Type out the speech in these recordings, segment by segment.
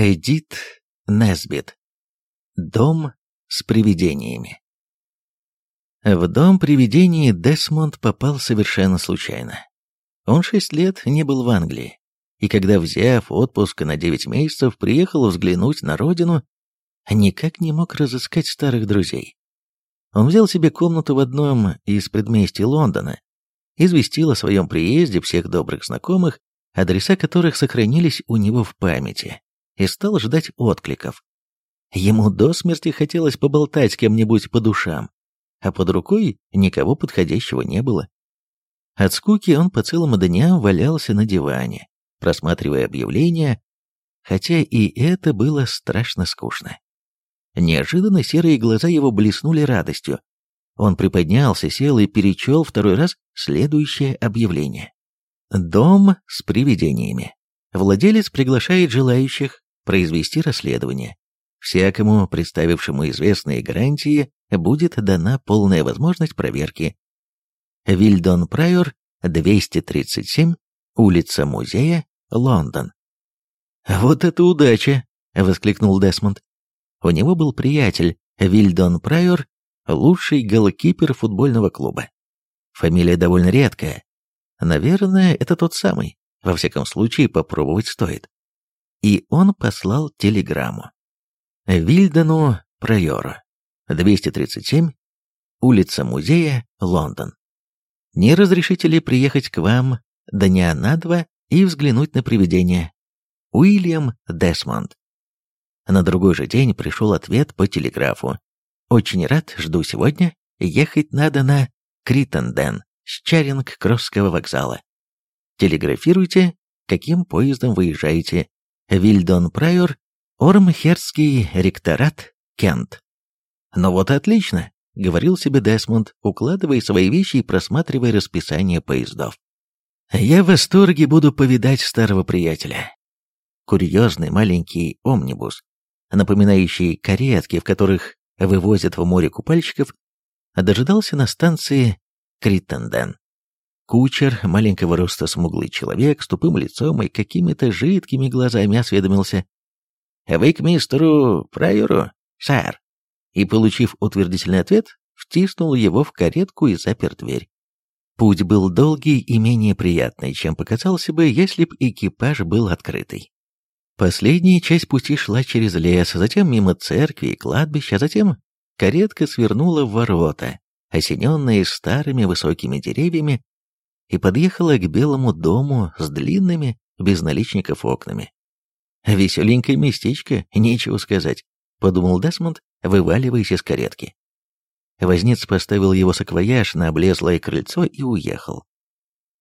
Эдит Несбит. Дом с привидениями. В дом привидений Десмонд попал совершенно случайно. Он шесть лет не был в Англии, и когда, взяв отпуск на девять месяцев, приехал взглянуть на родину, никак не мог разыскать старых друзей. Он взял себе комнату в одном из предместий Лондона, известил о своем приезде всех добрых знакомых, адреса которых сохранились у него в памяти, и стал ждать откликов. Ему до смерти хотелось поболтать с кем-нибудь по душам, а под рукой никого подходящего не было. От скуки он по целым дням валялся на диване, просматривая объявления, хотя и это было страшно скучно. Неожиданно серые глаза его блеснули радостью. Он приподнялся, сел и перечел второй раз следующее объявление. «Дом с привидениями. Владелец приглашает желающих произвести расследование. Всякому, представившему известные гарантии, будет дана полная возможность проверки. Вильдон Прайор, 237, улица Музея, Лондон. «Вот это удача!» — воскликнул Десмонд. У него был приятель, Вильдон Прайор, лучший голкипер футбольного клуба. Фамилия довольно редкая. Наверное, это тот самый. Во всяком случае, попробовать стоит и он послал телеграмму. Вильдану Прайору, 237, улица Музея, Лондон. Не разрешите ли приехать к вам дня на два и взглянуть на привидение? Уильям Десмонд. На другой же день пришел ответ по телеграфу. Очень рад, жду сегодня. Ехать надо на Криттенден с Чаринг-Кросского вокзала. Телеграфируйте, каким поездом выезжаете, Вильдон Прайор, Ормхерский ректорат, Кент. «Ну вот отлично», — говорил себе Десмонд, укладывая свои вещи и просматривая расписание поездов. «Я в восторге буду повидать старого приятеля». Курьезный маленький омнибус, напоминающий каретки, в которых вывозят в море купальщиков, дожидался на станции Криттенден. Кучер, маленького роста смуглый человек, с тупым лицом и какими-то жидкими глазами осведомился. «Вы к мистеру Прайору, сэр?» И, получив утвердительный ответ, втиснул его в каретку и запер дверь. Путь был долгий и менее приятный, чем показался бы, если б экипаж был открытый. Последняя часть пути шла через лес, затем мимо церкви и кладбища, а затем каретка свернула в ворота, осененные старыми высокими деревьями, и подъехала к белому дому с длинными, без наличников окнами. «Веселенькое местечко, нечего сказать», — подумал Десмонд, вываливаясь из каретки. Возниц поставил его саквояж на облезлое крыльцо и уехал.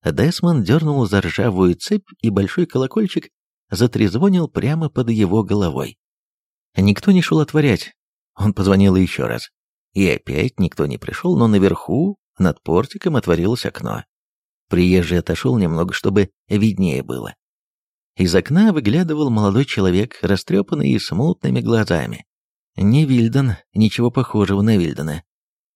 Десмонд дернул за ржавую цепь, и большой колокольчик затрезвонил прямо под его головой. Никто не шел отворять. Он позвонил еще раз. И опять никто не пришел, но наверху, над портиком, отворилось окно. Приезжий отошел немного, чтобы виднее было. Из окна выглядывал молодой человек, растрепанный и с мутными глазами. Не Вильден, ничего похожего на Вильдена.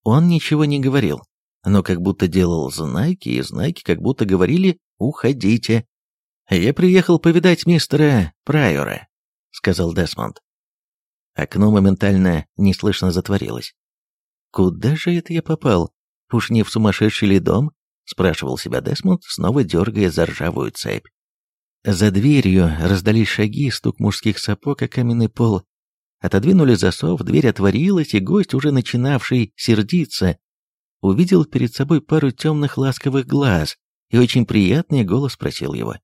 Он ничего не говорил, но как будто делал знаки, и знаки как будто говорили «Уходите». «Я приехал повидать мистера Прайора», — сказал Десмонд. Окно моментально неслышно затворилось. «Куда же это я попал? Уж не в сумасшедший ли дом?» Спрашивал себя Десмонд, снова дергая за ржавую цепь. За дверью раздались шаги, стук мужских сапог о каменный пол. Отодвинули засов, дверь отворилась, и гость, уже начинавший сердиться, увидел перед собой пару темных ласковых глаз, и очень приятный голос спросил его.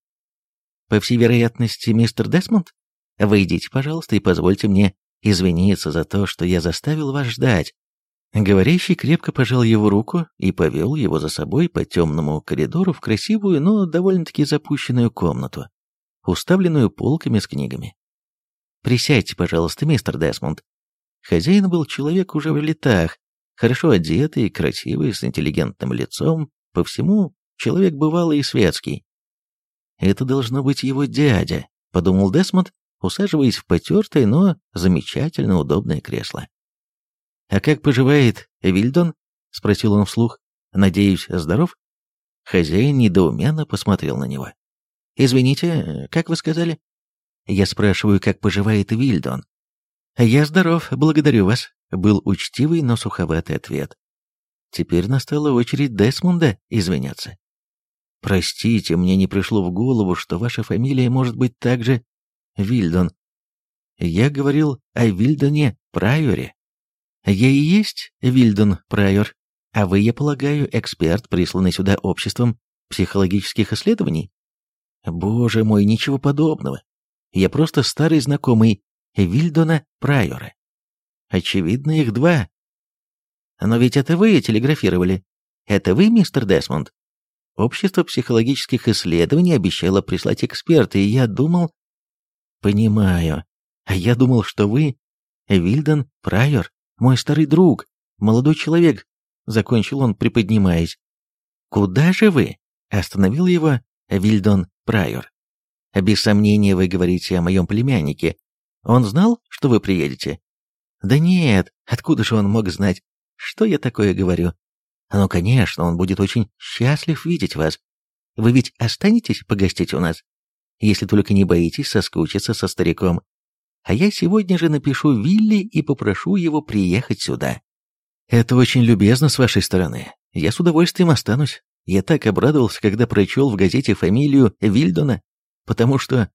«По всей вероятности, мистер Десмонд, выйдите, пожалуйста, и позвольте мне извиниться за то, что я заставил вас ждать. Говорящий крепко пожал его руку и повел его за собой по темному коридору в красивую, но довольно-таки запущенную комнату, уставленную полками с книгами. «Присядьте, пожалуйста, мистер Десмонд». Хозяин был человек уже в летах, хорошо одетый, красивый, с интеллигентным лицом, по всему человек бывалый и светский. «Это должно быть его дядя», — подумал Десмонд, усаживаясь в потертое, но замечательно удобное кресло. «А как поживает Вильдон?» — спросил он вслух. «Надеюсь, здоров?» Хозяин недоуменно посмотрел на него. «Извините, как вы сказали?» Я спрашиваю, как поживает Вильдон. «Я здоров, благодарю вас», — был учтивый, но суховатый ответ. Теперь настала очередь Десмонда извиняться. «Простите, мне не пришло в голову, что ваша фамилия может быть также Вильдон. Я говорил о Вильдоне Прайоре. Я и есть Вильдон Прайор, а вы, я полагаю, эксперт, присланный сюда обществом психологических исследований? Боже мой, ничего подобного. Я просто старый знакомый Вильдона Прайора. Очевидно, их два. Но ведь это вы телеграфировали. Это вы, мистер Десмонд? Общество психологических исследований обещало прислать эксперта, и я думал... Понимаю. А я думал, что вы... Вильдон Прайор, мой старый друг, молодой человек, закончил он, приподнимаясь. Куда же вы? Остановил его Вильдон Прайор. Без сомнения вы говорите о моем племяннике. Он знал, что вы приедете? Да нет, откуда же он мог знать, что я такое говорю? Ну, конечно, он будет очень счастлив видеть вас. Вы ведь останетесь погостить у нас? Если только не боитесь соскучиться со стариком. А я сегодня же напишу Вилли и попрошу его приехать сюда. Это очень любезно с вашей стороны. Я с удовольствием останусь. Я так обрадовался, когда прочел в газете фамилию Вильдона, потому что...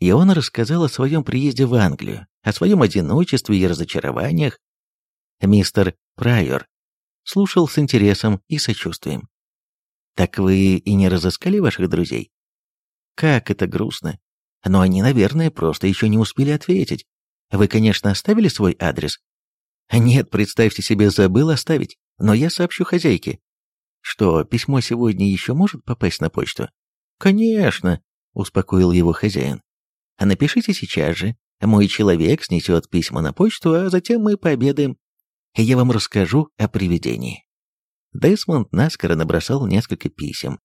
И он рассказал о своем приезде в Англию, о своем одиночестве и разочарованиях. Мистер Прайор слушал с интересом и сочувствием. «Так вы и не разыскали ваших друзей?» «Как это грустно. Но они, наверное, просто еще не успели ответить. Вы, конечно, оставили свой адрес?» «Нет, представьте себе, забыл оставить, но я сообщу хозяйке». «Что, письмо сегодня еще может попасть на почту?» «Конечно», — успокоил его хозяин. «А напишите сейчас же. Мой человек снесет письма на почту, а затем мы пообедаем я вам расскажу о привидении». Десмонд наскоро набросал несколько писем.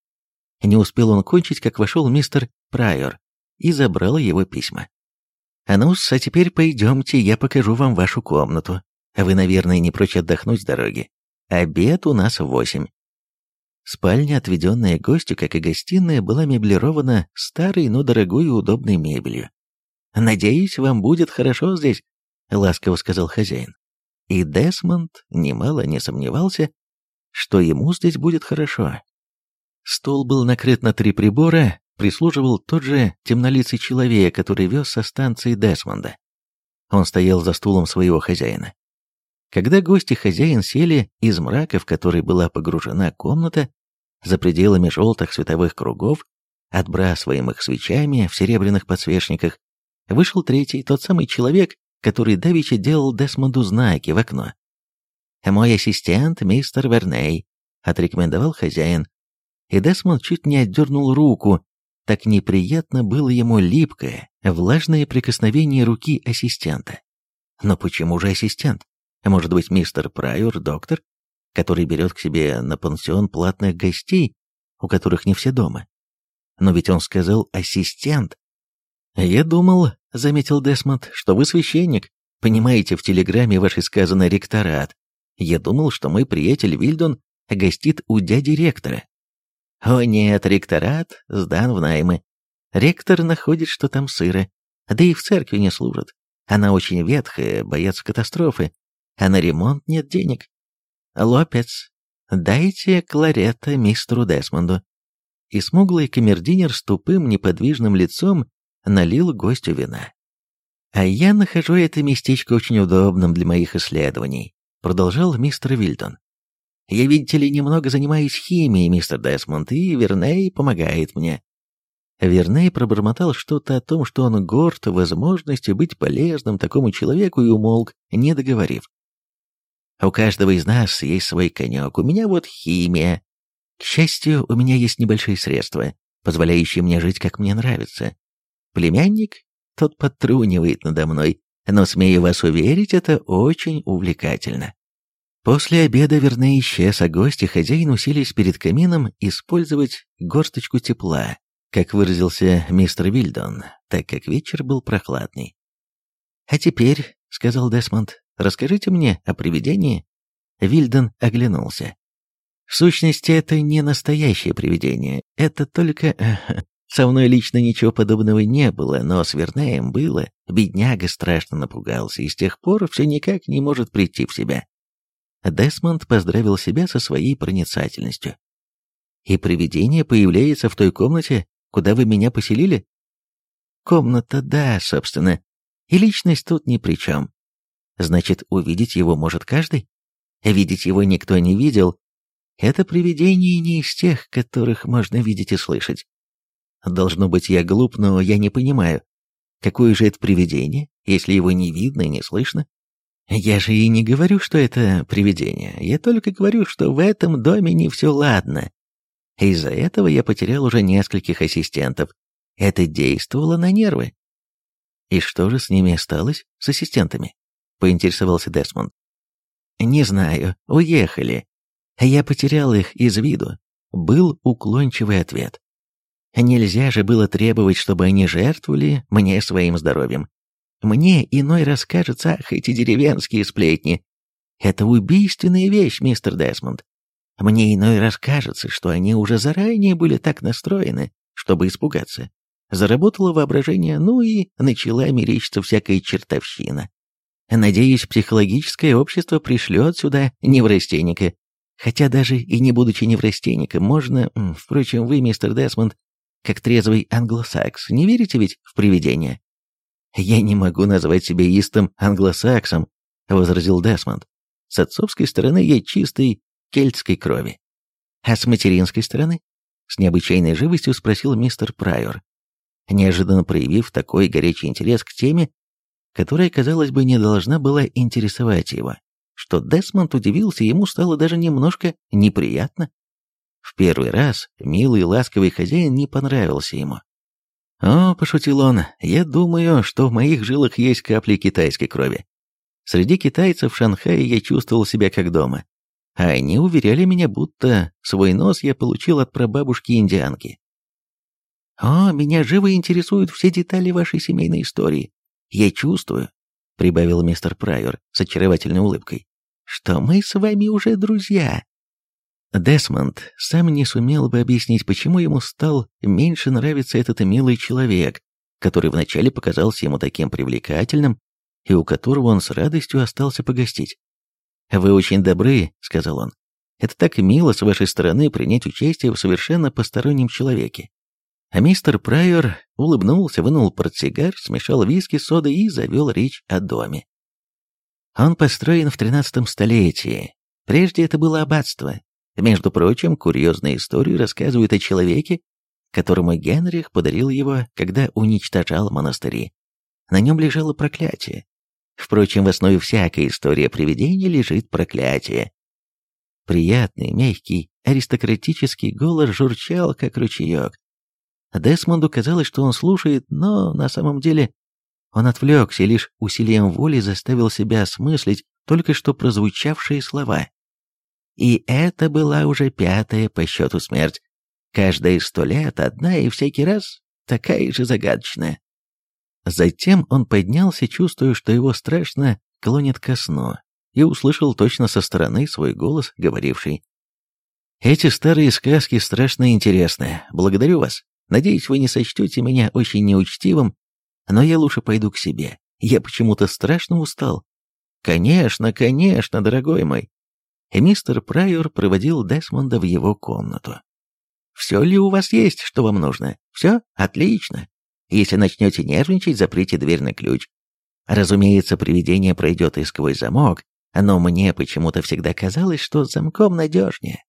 Не успел он кончить, как вошел мистер Прайор и забрал его письма. «А ну а теперь пойдемте, я покажу вам вашу комнату. Вы, наверное, не прочь отдохнуть с дороги. Обед у нас в восемь». Спальня, отведенная гостю, как и гостиная, была меблирована старой, но дорогой и удобной мебелью. «Надеюсь, вам будет хорошо здесь», — ласково сказал хозяин. И Десмонд немало не сомневался, что ему здесь будет хорошо. Стол был накрыт на три прибора, прислуживал тот же темнолицый человек, который вез со станции Десмонда. Он стоял за стулом своего хозяина. Когда гости хозяин сели, из мрака, в который была погружена комната, за пределами желтых световых кругов, отбрасываемых свечами в серебряных подсвечниках, вышел третий, тот самый человек, который давеча делал Десмонду знаки в окно. «Мой ассистент, мистер Верней», — отрекомендовал хозяин. И Десмонд чуть не отдернул руку, так неприятно было ему липкое, влажное прикосновение руки ассистента. Но почему же ассистент? Может быть, мистер Прайор, доктор, который берет к себе на пансион платных гостей, у которых не все дома? Но ведь он сказал «ассистент». Я думал, — заметил Десмонд, — что вы священник. Понимаете, в телеграмме вашей сказано «ректорат». Я думал, что мой приятель Вильдон гостит у дяди ректора. О нет, ректорат сдан в наймы. Ректор находит, что там сыро, да и в церкви не служат. Она очень ветхая, боятся катастрофы, а на ремонт нет денег. Лопец, дайте кларета мистеру Десмонду. И смуглый камердинер с тупым неподвижным лицом налил гостю вина. «А я нахожу это местечко очень удобным для моих исследований», продолжал мистер Вильтон. «Я, видите ли, немного занимаюсь химией, мистер Десмонд, и Верней помогает мне». Верней пробормотал что-то о том, что он горд возможностью быть полезным такому человеку и умолк, не договорив. «У каждого из нас есть свой конек, у меня вот химия. К счастью, у меня есть небольшие средства, позволяющие мне жить, как мне нравится. Племянник, тот подтрунивает надо мной, но, смею вас уверить, это очень увлекательно. После обеда вернее исчез, а гости хозяин уселись перед камином использовать горсточку тепла, как выразился мистер Вильдон, так как вечер был прохладный. «А теперь», — сказал Десмонд, — «расскажите мне о привидении». Вильдон оглянулся. «В сущности, это не настоящее привидение, это только Со мной лично ничего подобного не было, но с Вернеем было. Бедняга страшно напугался и с тех пор все никак не может прийти в себя. Десмонд поздравил себя со своей проницательностью. «И привидение появляется в той комнате, куда вы меня поселили?» «Комната, да, собственно. И личность тут ни при чем. Значит, увидеть его может каждый? Видеть его никто не видел. Это привидение не из тех, которых можно видеть и слышать. Должно быть, я глуп, но я не понимаю, какое же это привидение, если его не видно и не слышно? Я же и не говорю, что это привидение. Я только говорю, что в этом доме не все ладно. Из-за этого я потерял уже нескольких ассистентов. Это действовало на нервы. И что же с ними осталось, с ассистентами? Поинтересовался Десмонд. Не знаю, уехали. Я потерял их из виду. Был уклончивый ответ. Нельзя же было требовать, чтобы они жертвовали мне своим здоровьем. Мне иной раз кажется, ах, эти деревенские сплетни. Это убийственная вещь, мистер Десмонд. Мне иной раз кажется, что они уже заранее были так настроены, чтобы испугаться. Заработало воображение, ну и начала мерещиться всякая чертовщина. Надеюсь, психологическое общество пришлет сюда неврастенника. Хотя даже и не будучи неврастенником, можно... Впрочем, вы, мистер Десмонд, как трезвый англосакс. Не верите ведь в привидения?» «Я не могу назвать себя истым англосаксом», — возразил Десмонд. «С отцовской стороны я чистой кельтской крови». «А с материнской стороны?» — с необычайной живостью спросил мистер Прайор, неожиданно проявив такой горячий интерес к теме, которая, казалось бы, не должна была интересовать его, что Десмонд удивился, ему стало даже немножко неприятно. В первый раз милый ласковый хозяин не понравился ему. «О, — пошутил он, — я думаю, что в моих жилах есть капли китайской крови. Среди китайцев в Шанхае я чувствовал себя как дома, а они уверяли меня, будто свой нос я получил от прабабушки-индианки. «О, меня живо интересуют все детали вашей семейной истории. Я чувствую», — прибавил мистер Прайор с очаровательной улыбкой, «что мы с вами уже друзья. Десмонд сам не сумел бы объяснить, почему ему стал меньше нравиться этот милый человек, который вначале показался ему таким привлекательным, и у которого он с радостью остался погостить. «Вы очень добры», — сказал он. «Это так мило с вашей стороны принять участие в совершенно постороннем человеке». А мистер Прайор улыбнулся, вынул портсигар, смешал виски, соды и завел речь о доме. Он построен в тринадцатом столетии. Прежде это было аббатство, между прочим, курьезная история рассказывает о человеке, которому Генрих подарил его, когда уничтожал монастыри. На нем лежало проклятие. Впрочем, в основе всякой истории привидения лежит проклятие. Приятный, мягкий, аристократический голос журчал, как ручеек. Десмонду казалось, что он слушает, но на самом деле он отвлекся и лишь усилием воли заставил себя осмыслить только что прозвучавшие слова. И это была уже пятая по счету смерть. Каждые сто лет одна и всякий раз такая же загадочная. Затем он поднялся, чувствуя, что его страшно клонит ко сну, и услышал точно со стороны свой голос, говоривший. «Эти старые сказки страшно интересны. Благодарю вас. Надеюсь, вы не сочтете меня очень неучтивым, но я лучше пойду к себе. Я почему-то страшно устал». «Конечно, конечно, дорогой мой и мистер Прайор проводил Десмонда в его комнату. «Все ли у вас есть, что вам нужно? Все? Отлично. Если начнете нервничать, заприте дверь на ключ. Разумеется, привидение пройдет и сквозь замок, но мне почему-то всегда казалось, что с замком надежнее».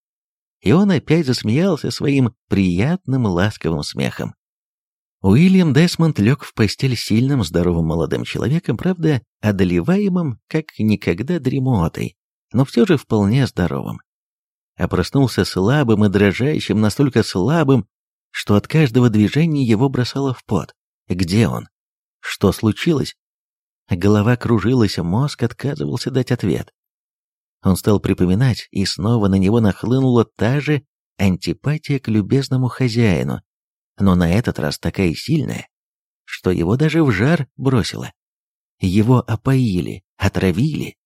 И он опять засмеялся своим приятным ласковым смехом. Уильям Десмонд лег в постель сильным, здоровым молодым человеком, правда, одолеваемым как никогда дремотой но все же вполне здоровым. А проснулся слабым и дрожащим, настолько слабым, что от каждого движения его бросало в пот. Где он? Что случилось? Голова кружилась, мозг отказывался дать ответ. Он стал припоминать, и снова на него нахлынула та же антипатия к любезному хозяину, но на этот раз такая сильная, что его даже в жар бросило. Его опоили, отравили,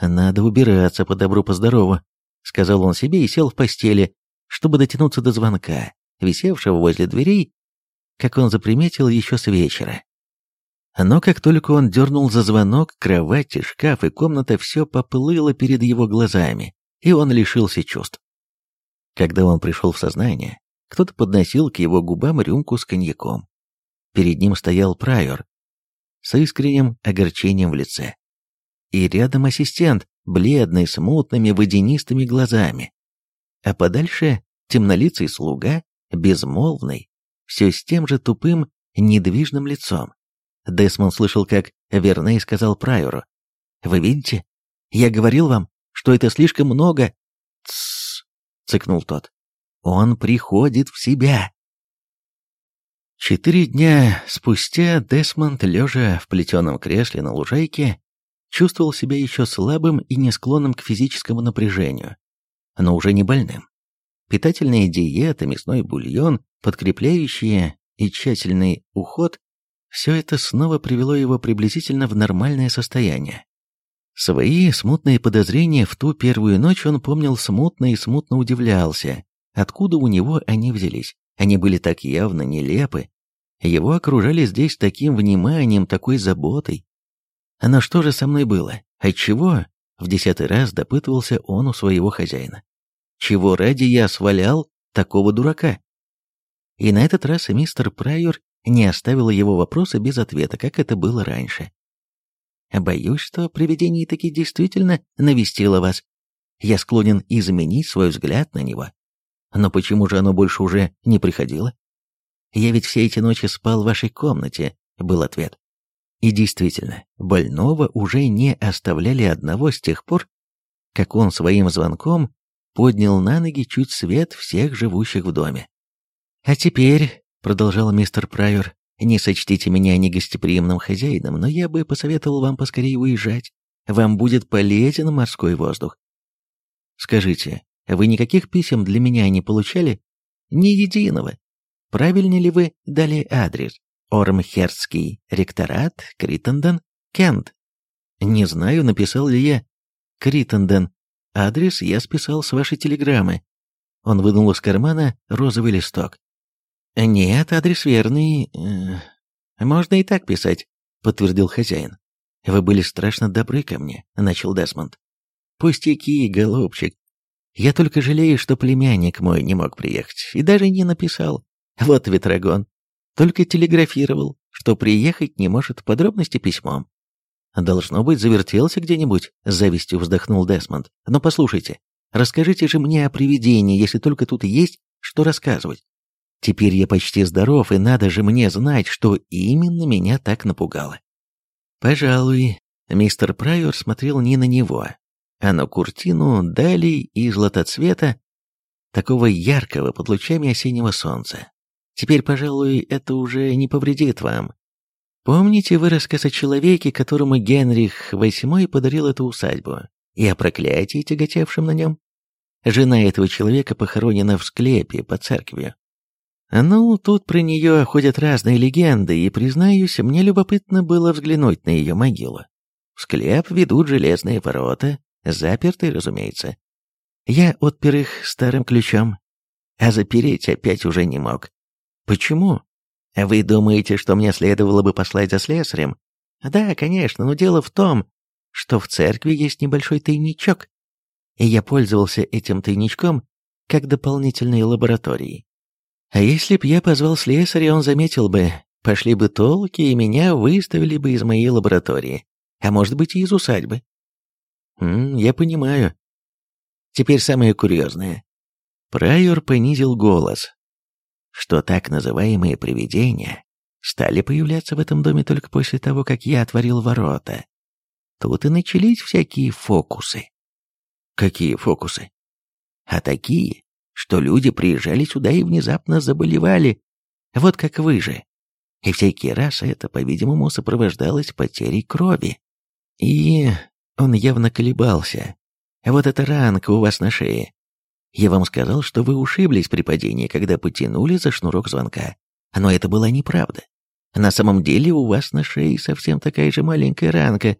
«Надо убираться по добру, по здорову», — сказал он себе и сел в постели, чтобы дотянуться до звонка, висевшего возле дверей как он заприметил еще с вечера. Но как только он дернул за звонок, кровать, шкаф и комната все поплыло перед его глазами, и он лишился чувств. Когда он пришел в сознание, кто-то подносил к его губам рюмку с коньяком. Перед ним стоял прайор с искренним огорчением в лице. И рядом ассистент, бледный, с мутными водянистыми глазами. А подальше темнолицый слуга, безмолвный, все с тем же тупым, недвижным лицом. Десмон слышал, как Верней сказал Прайору. «Вы видите? Я говорил вам, что это слишком много...» «Тссс!» — цыкнул тот. «Он приходит в себя!» Четыре дня спустя Десмонд, лежа в плетеном кресле на лужайке, чувствовал себя еще слабым и не склонным к физическому напряжению, но уже не больным. Питательная диета, мясной бульон, подкрепляющие и тщательный уход – все это снова привело его приблизительно в нормальное состояние. Свои смутные подозрения в ту первую ночь он помнил смутно и смутно удивлялся, откуда у него они взялись. Они были так явно нелепы. Его окружали здесь таким вниманием, такой заботой. А на что же со мной было? Отчего? В десятый раз допытывался он у своего хозяина. Чего ради я свалял такого дурака? И на этот раз мистер Прайор не оставил его вопроса без ответа, как это было раньше. Боюсь, что привидение таки действительно навестило вас. Я склонен изменить свой взгляд на него. Но почему же оно больше уже не приходило? Я ведь все эти ночи спал в вашей комнате, был ответ. И действительно, больного уже не оставляли одного с тех пор, как он своим звонком поднял на ноги чуть свет всех живущих в доме. «А теперь», — продолжал мистер Прайор, — «не сочтите меня негостеприимным хозяином, но я бы посоветовал вам поскорее уезжать. Вам будет полезен морской воздух». «Скажите, вы никаких писем для меня не получали?» «Ни единого. Правильно ли вы дали адрес? Ормхерстский ректорат, Криттенден, Кент?» «Не знаю, написал ли я Криттенден. Адрес я списал с вашей телеграммы». Он вынул из кармана розовый листок. «Нет, адрес верный. Э, можно и так писать», — подтвердил хозяин. «Вы были страшно добры ко мне», — начал Десмонд. «Пустяки, голубчик. Я только жалею, что племянник мой не мог приехать, и даже не написал. Вот ветрогон. Только телеграфировал, что приехать не может подробности письмом. Должно быть, завертелся где-нибудь, завистью вздохнул Десмонд. Но послушайте, расскажите же мне о привидении, если только тут есть что рассказывать. Теперь я почти здоров, и надо же мне знать, что именно меня так напугало. Пожалуй, мистер Прайор смотрел не на него, а на куртину далей и златоцвета, такого яркого под лучами осеннего солнца. Теперь, пожалуй, это уже не повредит вам. Помните вы рассказ о человеке, которому Генрих VIII подарил эту усадьбу, и о проклятии, тяготевшем на нем? Жена этого человека похоронена в склепе под церковью. Ну, тут про нее ходят разные легенды, и, признаюсь, мне любопытно было взглянуть на ее могилу. В склеп ведут железные ворота, запертые, разумеется. Я отпер их старым ключом, а запереть опять уже не мог. Почему? Вы думаете, что мне следовало бы послать за слесарем? Да, конечно, но дело в том, что в церкви есть небольшой тайничок, и я пользовался этим тайничком как дополнительной лабораторией. А если б я позвал слесаря, он заметил бы, пошли бы толки, и меня выставили бы из моей лаборатории, а может быть и из усадьбы. М я понимаю. Теперь самое курьезное. Прайор понизил голос, что так называемые привидения стали появляться в этом доме только после того, как я отворил ворота. Тут и начались всякие фокусы. Какие фокусы? А такие, что люди приезжали сюда и внезапно заболевали, вот как вы же. И всякий раз это, по-видимому, сопровождалось потерей крови. И он явно колебался. Вот эта ранка у вас на шее. Я вам сказал, что вы ушиблись при падении, когда потянули за шнурок звонка. Но это была неправда. На самом деле у вас на шее совсем такая же маленькая ранка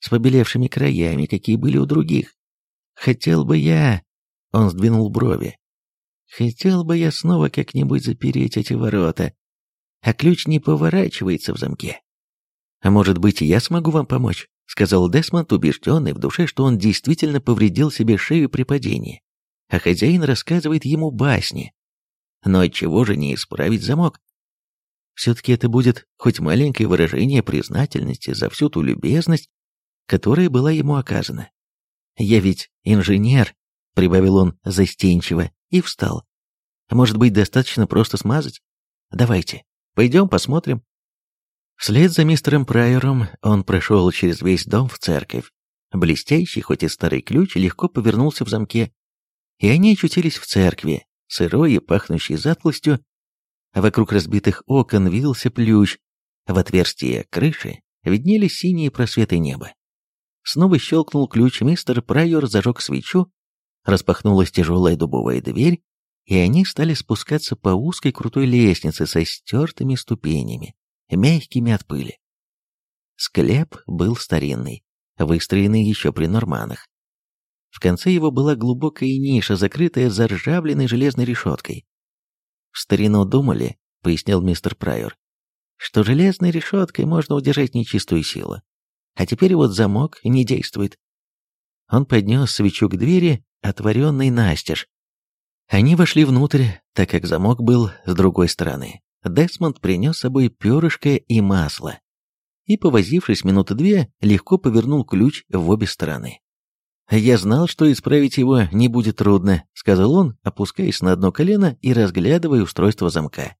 с побелевшими краями, какие были у других. Хотел бы я...» Он сдвинул брови. Хотел бы я снова как-нибудь запереть эти ворота. а ключ не поворачивается в замке. «А может быть, я смогу вам помочь?» — сказал Десмонд, убежденный в душе, что он действительно повредил себе шею при падении, а хозяин рассказывает ему басни. Но отчего же не исправить замок? Все-таки это будет хоть маленькое выражение признательности за всю ту любезность, которая была ему оказана. «Я ведь инженер», — прибавил он застенчиво и встал. «Может быть, достаточно просто смазать? Давайте, пойдем посмотрим». Вслед за мистером Прайером он прошел через весь дом в церковь. Блестящий, хоть и старый ключ, легко повернулся в замке, и они очутились в церкви, сырой и пахнущей затклостью. Вокруг разбитых окон вился плющ, в отверстие крыши виднелись синие просветы неба. Снова щелкнул ключ, мистер Прайор зажег свечу, распахнулась тяжелая дубовая дверь, и они стали спускаться по узкой крутой лестнице со стертыми ступенями мягкими от пыли. Склеп был старинный, выстроенный еще при норманах. В конце его была глубокая ниша, закрытая заржавленной железной решеткой. «В старину думали», — пояснил мистер Прайор, «что железной решеткой можно удержать нечистую силу. А теперь вот замок не действует». Он поднес свечу к двери, отворенной настежь. Они вошли внутрь, так как замок был с другой стороны. Десмонд принес с собой перышко и масло и, повозившись минуты две, легко повернул ключ в обе стороны. «Я знал, что исправить его не будет трудно», — сказал он, опускаясь на одно колено и разглядывая устройство замка.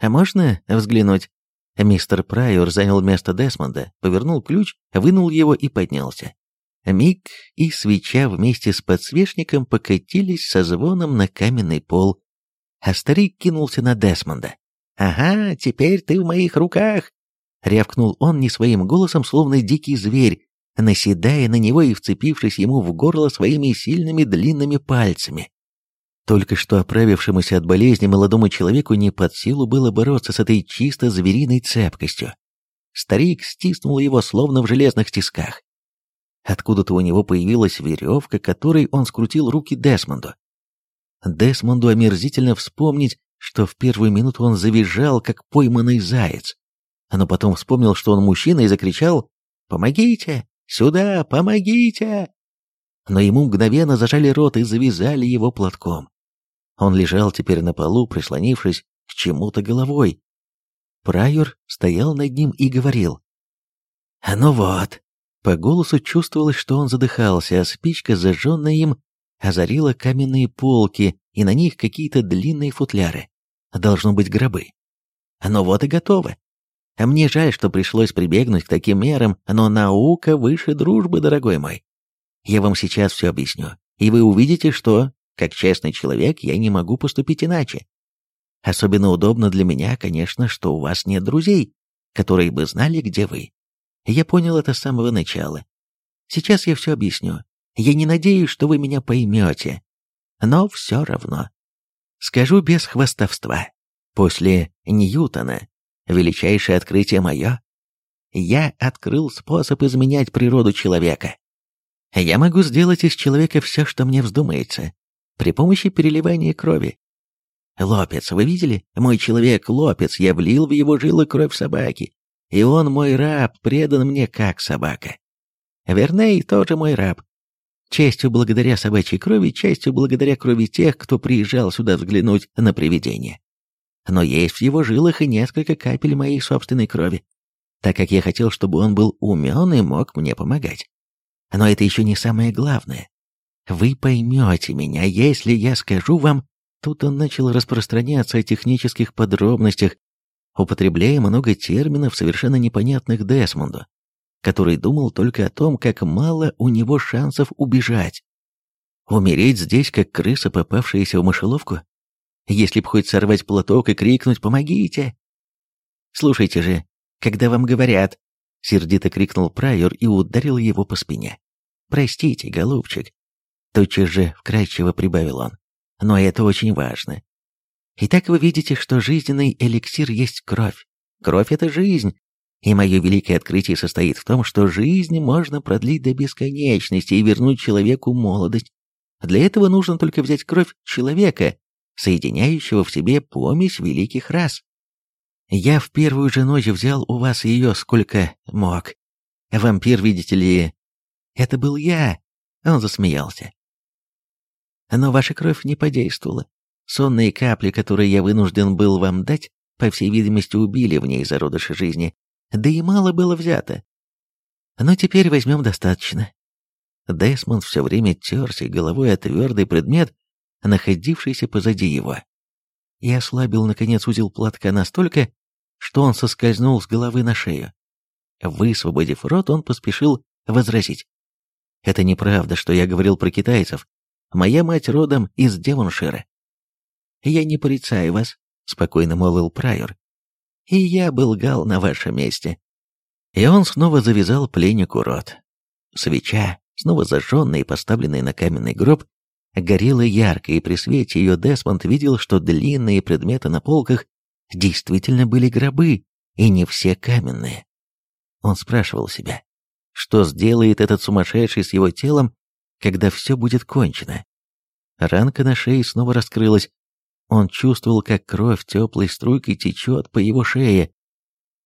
«А можно взглянуть?» Мистер Прайор занял место Десмонда, повернул ключ, вынул его и поднялся. Миг и свеча вместе с подсвечником покатились со звоном на каменный пол, а старик кинулся на Десмонда. «Ага, теперь ты в моих руках!» Рявкнул он не своим голосом, словно дикий зверь, наседая на него и вцепившись ему в горло своими сильными длинными пальцами. Только что оправившемуся от болезни молодому человеку не под силу было бороться с этой чисто звериной цепкостью. Старик стиснул его словно в железных тисках. Откуда-то у него появилась веревка, которой он скрутил руки Десмонду. Десмонду омерзительно вспомнить, что в первую минуту он завизжал, как пойманный заяц. Но потом вспомнил, что он мужчина, и закричал «Помогите! Сюда! Помогите!» Но ему мгновенно зажали рот и завязали его платком. Он лежал теперь на полу, прислонившись к чему-то головой. Прайор стоял над ним и говорил. «А ну вот!» По голосу чувствовалось, что он задыхался, а спичка, зажженная им, озарила каменные полки, и на них какие-то длинные футляры. Должно быть гробы. Ну вот и готово. А мне жаль, что пришлось прибегнуть к таким мерам, но наука выше дружбы, дорогой мой. Я вам сейчас все объясню, и вы увидите, что, как честный человек, я не могу поступить иначе. Особенно удобно для меня, конечно, что у вас нет друзей, которые бы знали, где вы. Я понял это с самого начала. Сейчас я все объясню. Я не надеюсь, что вы меня поймете. Но все равно. Скажу без хвастовства. После Ньютона величайшее открытие мое. Я открыл способ изменять природу человека. Я могу сделать из человека все, что мне вздумается, при помощи переливания крови. Лопец, вы видели? Мой человек Лопец, я влил в его жилы кровь собаки, и он мой раб, предан мне как собака. Верней тоже мой раб, Частью благодаря собачьей крови, частью благодаря крови тех, кто приезжал сюда взглянуть на привидение. Но есть в его жилах и несколько капель моей собственной крови, так как я хотел, чтобы он был умен и мог мне помогать. Но это еще не самое главное. Вы поймете меня, если я скажу вам... Тут он начал распространяться о технических подробностях, употребляя много терминов, совершенно непонятных Десмонду который думал только о том, как мало у него шансов убежать. Умереть здесь, как крыса, попавшаяся в мышеловку? Если б хоть сорвать платок и крикнуть «Помогите!» «Слушайте же, когда вам говорят...» Сердито крикнул Прайор и ударил его по спине. «Простите, голубчик». Тотчас же вкрадчиво прибавил он. «Но это очень важно. Итак, вы видите, что жизненный эликсир есть кровь. Кровь — это жизнь, и мое великое открытие состоит в том, что жизнь можно продлить до бесконечности и вернуть человеку молодость. Для этого нужно только взять кровь человека, соединяющего в себе помесь великих рас. Я в первую же ночь взял у вас ее сколько мог. Вампир, видите ли, это был я. Он засмеялся. Но ваша кровь не подействовала. Сонные капли, которые я вынужден был вам дать, по всей видимости, убили в ней зародыши жизни. Да и мало было взято. Но теперь возьмем достаточно. Десмонд все время терся головой о твердый предмет, находившийся позади его. И ослабил, наконец, узел платка настолько, что он соскользнул с головы на шею. Высвободив рот, он поспешил возразить. «Это неправда, что я говорил про китайцев. Моя мать родом из Девоншира». «Я не порицаю вас», — спокойно молвил Прайор. «И я был гал на вашем месте». И он снова завязал пленнику рот. Свеча, снова зажженная и поставленная на каменный гроб, горела ярко, и при свете ее Десмонд видел, что длинные предметы на полках действительно были гробы, и не все каменные. Он спрашивал себя, что сделает этот сумасшедший с его телом, когда все будет кончено. Ранка на шее снова раскрылась. Он чувствовал, как кровь теплой струйкой течет по его шее.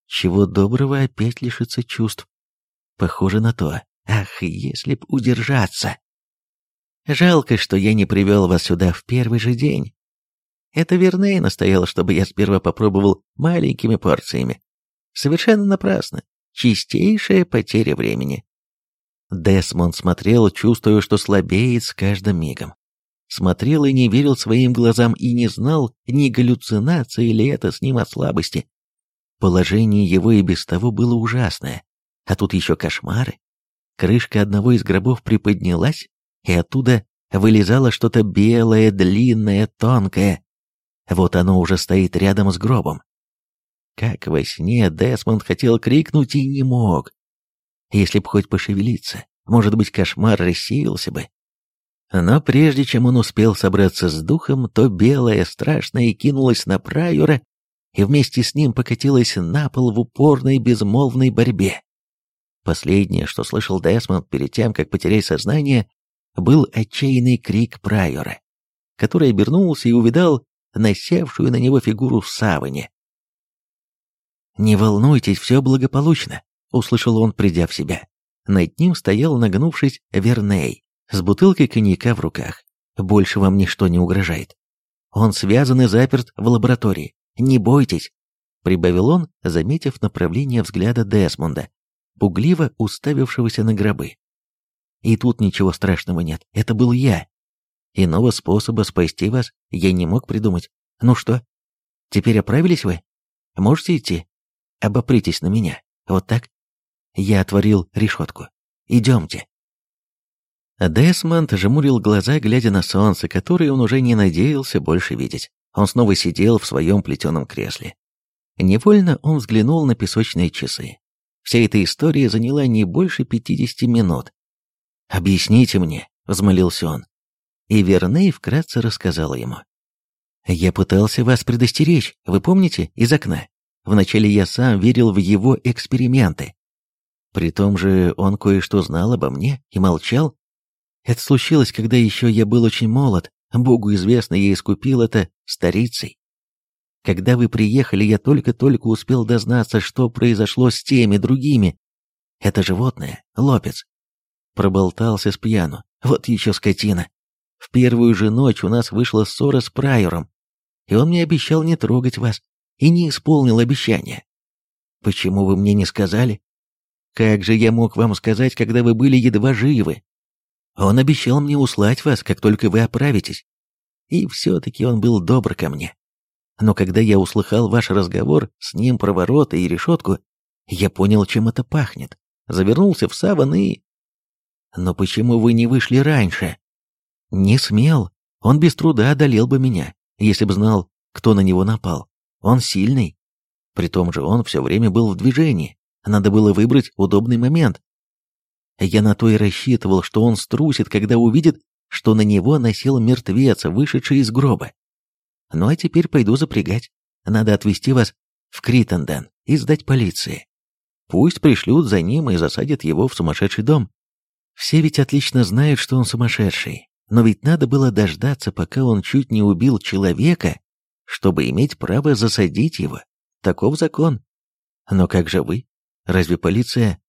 Чего доброго опять лишится чувств. Похоже на то. Ах, если б удержаться. Жалко, что я не привел вас сюда в первый же день. Это Верней настоял, чтобы я сперва попробовал маленькими порциями. Совершенно напрасно чистейшая потеря времени. Десмонд смотрел, чувствуя, что слабеет с каждым мигом. Смотрел и не верил своим глазам и не знал, ни галлюцинации ли это с ним от слабости. Положение его и без того было ужасное, а тут еще кошмары. Крышка одного из гробов приподнялась, и оттуда вылезало что-то белое, длинное, тонкое. Вот оно уже стоит рядом с гробом. Как во сне Десмонд хотел крикнуть и не мог. Если б хоть пошевелиться, может быть, кошмар рассеялся бы. Но прежде чем он успел собраться с духом, то белое страшное кинулось на Прайора и вместе с ним покатилось на пол в упорной безмолвной борьбе. Последнее, что слышал Десмонд перед тем, как потерять сознание, был отчаянный крик Прайора, который обернулся и увидал насевшую на него фигуру в саване. «Не волнуйтесь, все благополучно», — услышал он, придя в себя. Над ним стоял, нагнувшись, Верней, с бутылкой коньяка в руках. «Больше вам ничто не угрожает. Он связан и заперт в лаборатории. Не бойтесь», — прибавил он, заметив направление взгляда Десмонда, пугливо уставившегося на гробы. «И тут ничего страшного нет, это был я. Иного способа спасти вас я не мог придумать. Ну что, теперь оправились вы? Можете идти?» Обопритесь на меня. Вот так? Я отворил решетку. Идемте. Десмонд жмурил глаза, глядя на солнце, которое он уже не надеялся больше видеть. Он снова сидел в своем плетеном кресле. Невольно он взглянул на песочные часы. Вся эта история заняла не больше пятидесяти минут. «Объясните мне», — взмолился он. И Верней вкратце рассказал ему. «Я пытался вас предостеречь, вы помните, из окна? Вначале я сам верил в его эксперименты. При том же он кое-что знал обо мне и молчал. Это случилось, когда еще я был очень молод. Богу известно, я искупил это старицей. Когда вы приехали, я только-только успел дознаться, что произошло с теми другими. Это животное, лопец. Проболтался с пьяну. Вот еще скотина. В первую же ночь у нас вышла ссора с Прайором, и он мне обещал не трогать вас и не исполнил обещания. Почему вы мне не сказали? Как же я мог вам сказать, когда вы были едва живы? Он обещал мне услать вас, как только вы оправитесь. И все-таки он был добр ко мне. Но когда я услыхал ваш разговор с ним про ворота и решетку, я понял, чем это пахнет. Завернулся в саван и... Но почему вы не вышли раньше? Не смел. Он без труда одолел бы меня, если бы знал, кто на него напал. Он сильный. При том же он все время был в движении. Надо было выбрать удобный момент. Я на то и рассчитывал, что он струсит, когда увидит, что на него носил мертвец, вышедший из гроба. Ну а теперь пойду запрягать. Надо отвезти вас в Критенден и сдать полиции. Пусть пришлют за ним и засадят его в сумасшедший дом. Все ведь отлично знают, что он сумасшедший. Но ведь надо было дождаться, пока он чуть не убил человека, чтобы иметь право засадить его, Таков закон. Но как же вы? Разве полиция...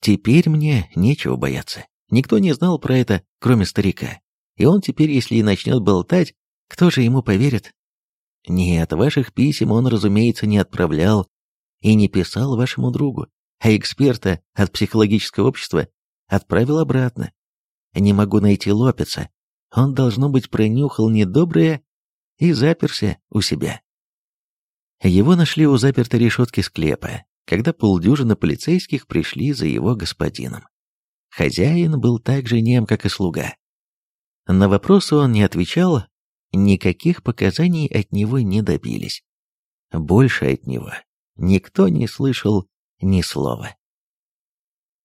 Теперь мне нечего бояться. Никто не знал про это, кроме старика. И он теперь, если и начнет болтать, кто же ему поверит? Нет, ваших писем он, разумеется, не отправлял и не писал вашему другу, а эксперта от психологического общества отправил обратно. Не могу найти Лопеца. Он, должно быть, пронюхал недоброе и заперся у себя. Его нашли у запертой решетки склепа, когда полдюжины полицейских пришли за его господином. Хозяин был так же нем, как и слуга. На вопросы он не отвечал, никаких показаний от него не добились. Больше от него никто не слышал ни слова.